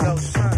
Yo, son.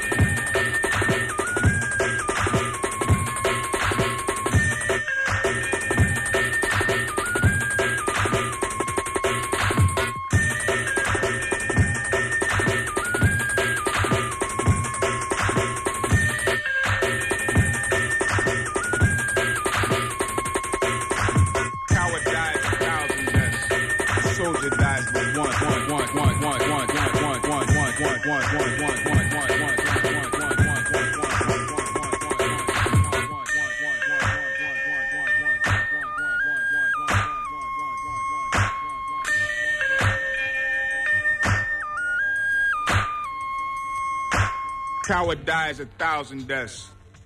coward dies a thousand deaths.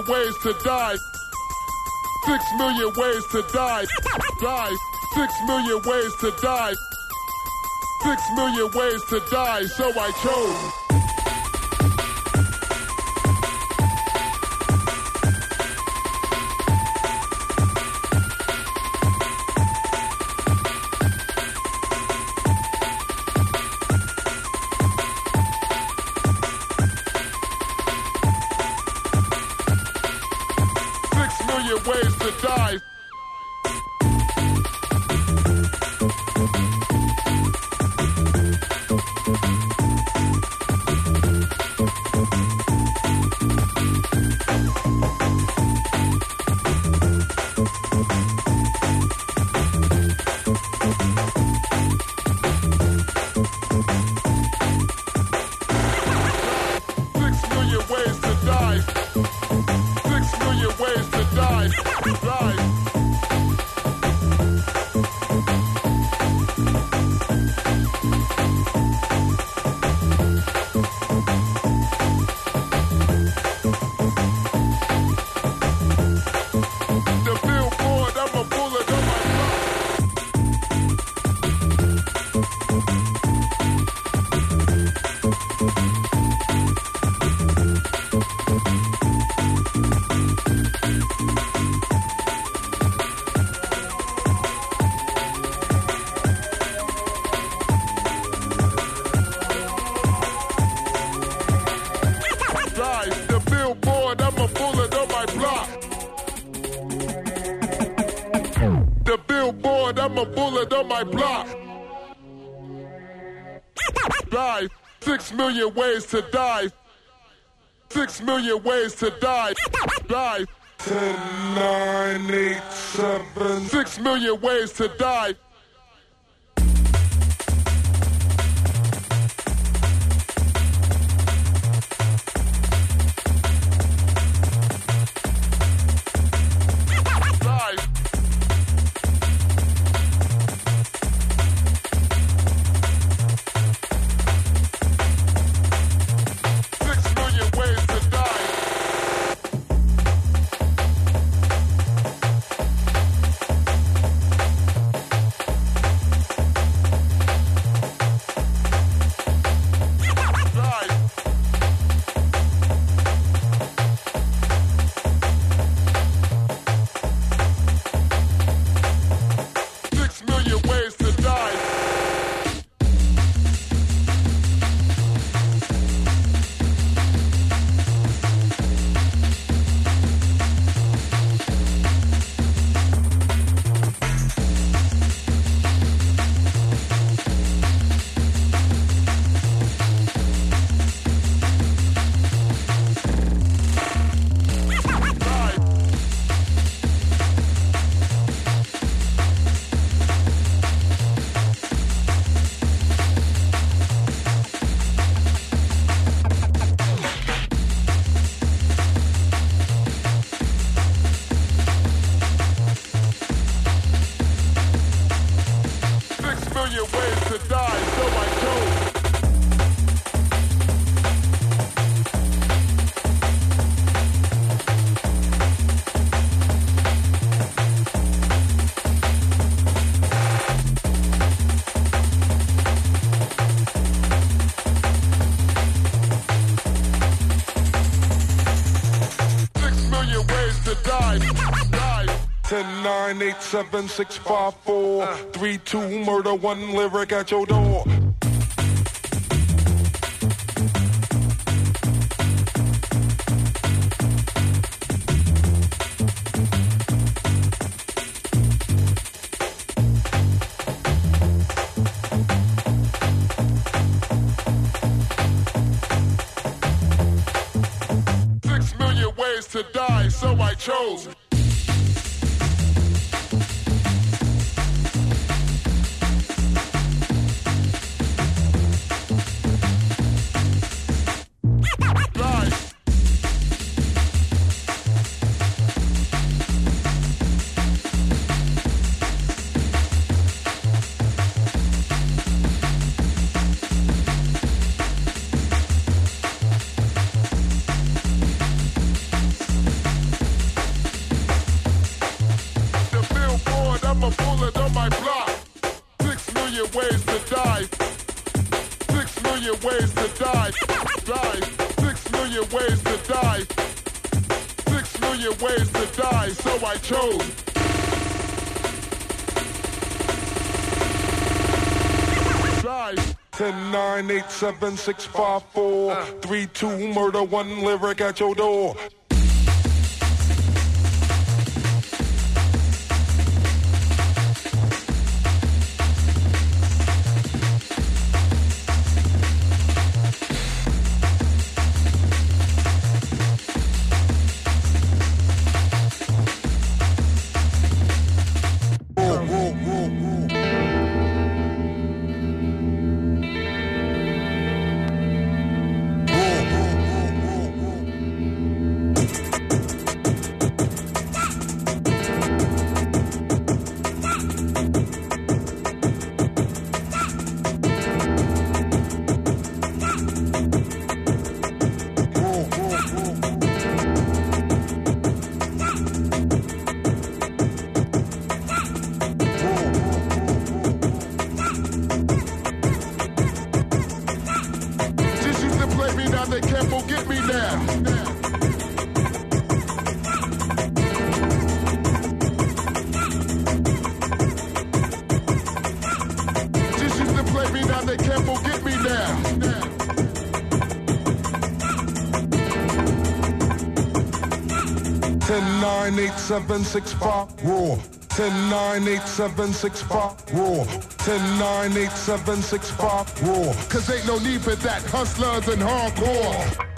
million ways to die. Six million ways to die. Die. Six million ways to die. Six million ways to die, so I chose. Million die. Die. Ten, nine, eight, seven. Six million ways to die, 9, 8, 7, 6, 5, 4, 3, 2, murder, one lyric at your door. I chose. Die. 10, 9, 8, 7, 6, 5, 4, 3, 2, murder, one lyric at your door. They can't forget me now. They can't forget me now. 10, 9, 8, 7, 6, 5, raw. 10, 9, 8, 7, 6, 5, raw. 10, 9, 8, 7, 6, 5, raw. Cause ain't no need for that, hustlers and hardcore.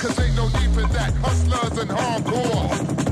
Cause ain't no need for that, hustlers and hardcore.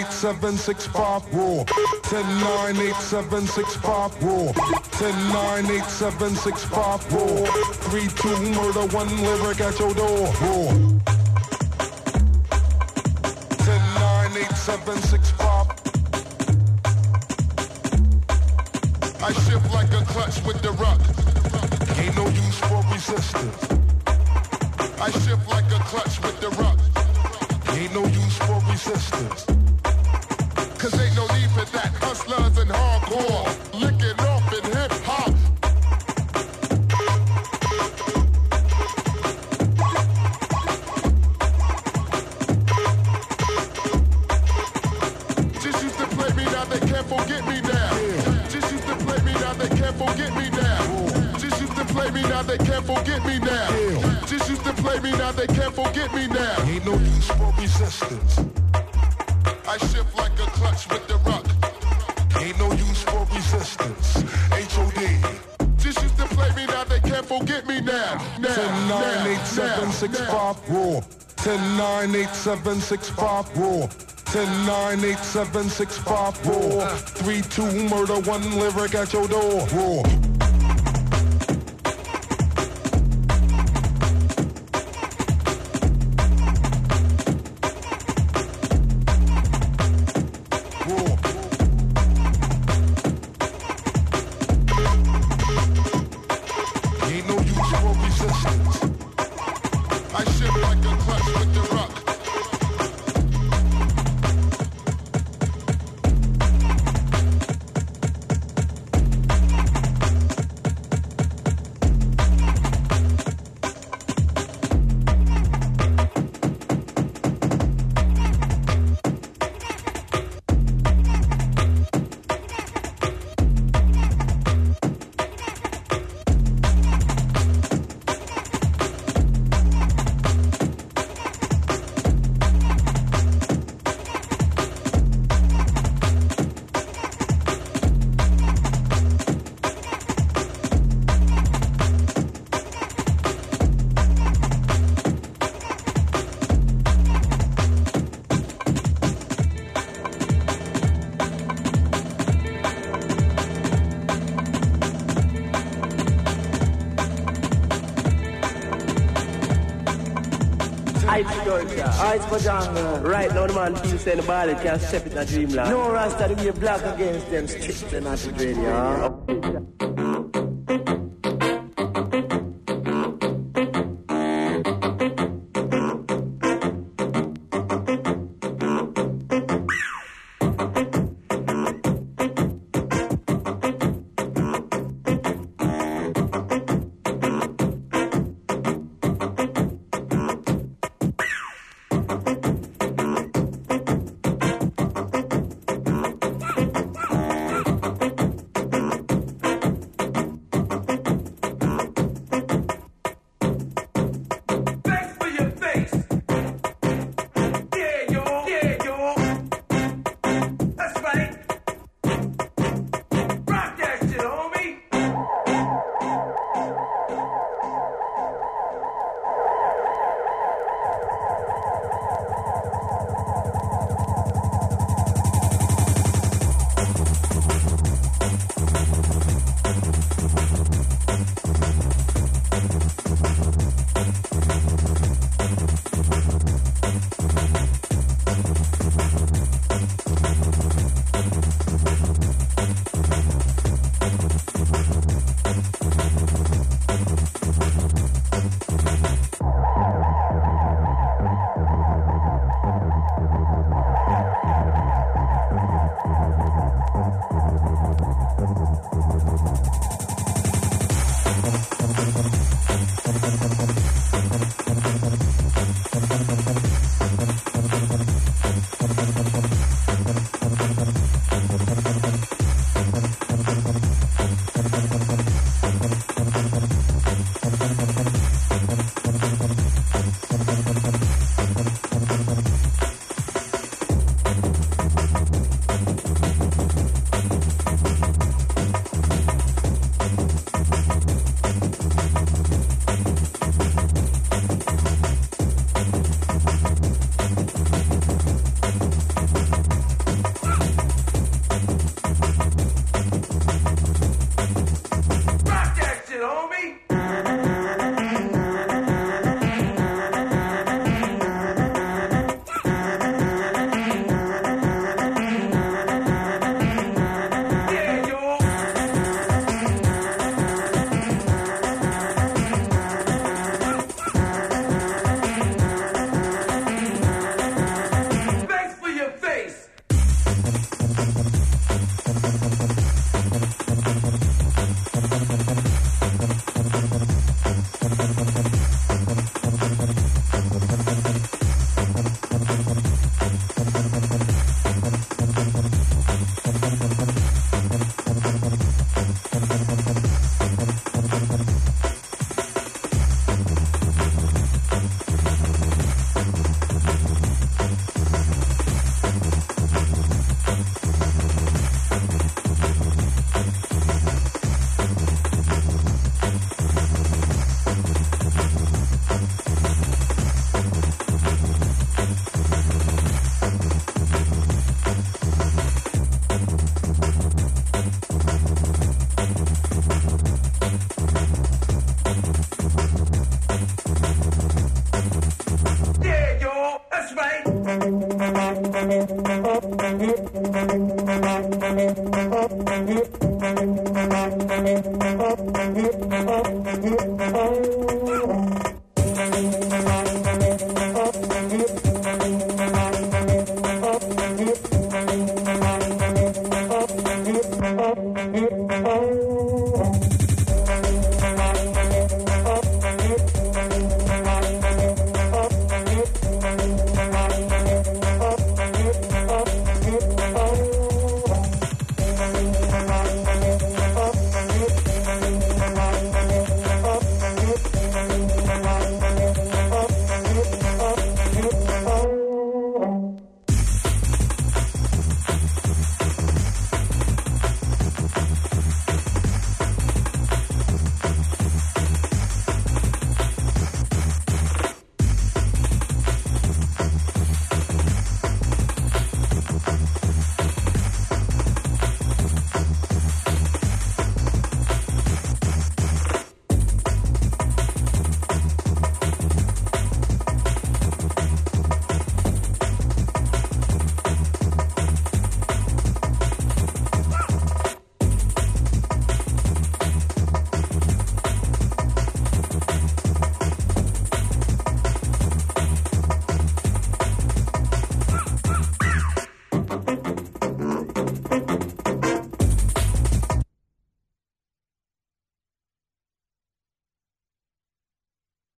10, 9, 8, 7, 6, 5, raw. 10, 9, 8, 7, 6, 5, raw. 10, 9, 8, 7, 6, 5, raw. 3, 2, murder, one lyric at your door. Raw. Now they can't forget me now. Just used to play me, now they can't forget me now. Ain't no use for resistance. I shift like a clutch with the rock. Ain't no use for resistance. H.O.D. Just used to play me, now they can't forget me now. Now, 10 9 8 7 6 5 raw. 10 9 8 7 6 5 raw. 10 9 8 7 6 5 raw. 3 2 murder, 1 lyric at your door. Raw. For jungle. Right now the man feels saying the body can't step it in a dreamland. No rasta to be black against them strict and not radio.